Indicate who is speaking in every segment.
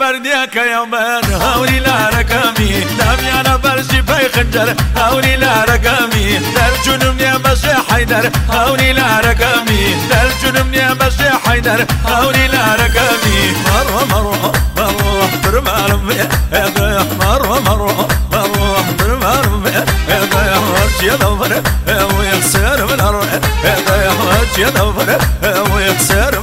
Speaker 1: برديك يوما هولي لا رقمي. دامي أنا برجي في خنجر هولي لا رقمي. درجن يا مشي حيدر هولي لا رقمي. درجن يا مشي حيدر هولي لا رقمي. مروه مروه مروه برمال يا مروه مروه مروه برمال يا يا دور ويخسر من الروح يا دور ويخسر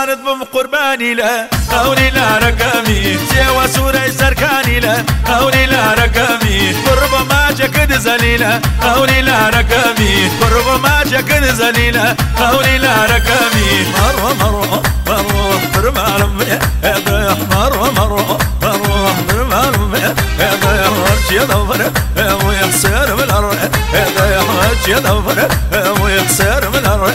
Speaker 1: قربانت بم قرباني لا. هولي لا رقمي. سوى سوري سركاني لا. هولي لا رقمي. قرب ما جكد زليلة. هولي لا رقمي. قرب ما جكد زليلة. هولي لا رقمي. مروة مروة مروة برمال هذا مروة مروة مروة برمال هذا يا يا دور ويخسر من الأرض. هذا يا دور ويخسر من الأرض.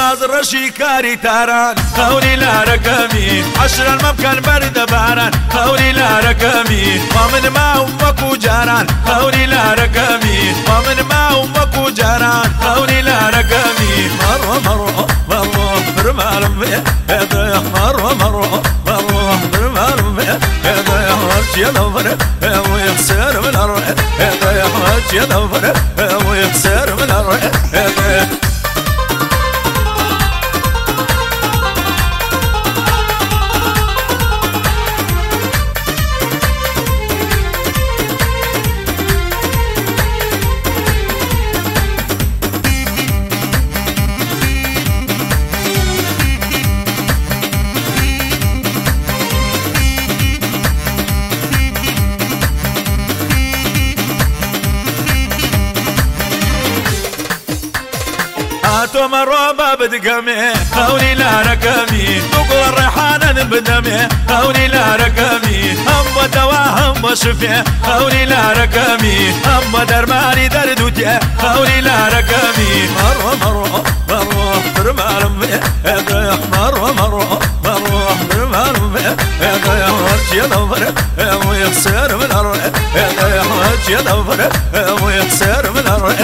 Speaker 1: راز رشي كاري تاران هولي لا رقمي عشر المبكن برد باران هولي لا رقمي ومن ما أمك جاران هولي لا رقمي ومن ما أمك جاران هولي لا رقمي مروه مروه مروه برمال هذا مروه مروه مروه برمال هذا يا مرجي دور ويخسر من الروح هذا يا مرجي دور ويخسر من الروح هاتوا مروبة بدقمي هولي لا رقمي تقوى الريحانة بدمي هولي لا رقمي هم دواء هم شفي هولي لا رقمي هم درماني دردوتي هولي لا رقمي مروة مروة مروة برمال هذا مروة مروة مروة برمال هذا يا دور ويخسر من هذا يا دور ويخسر من الروح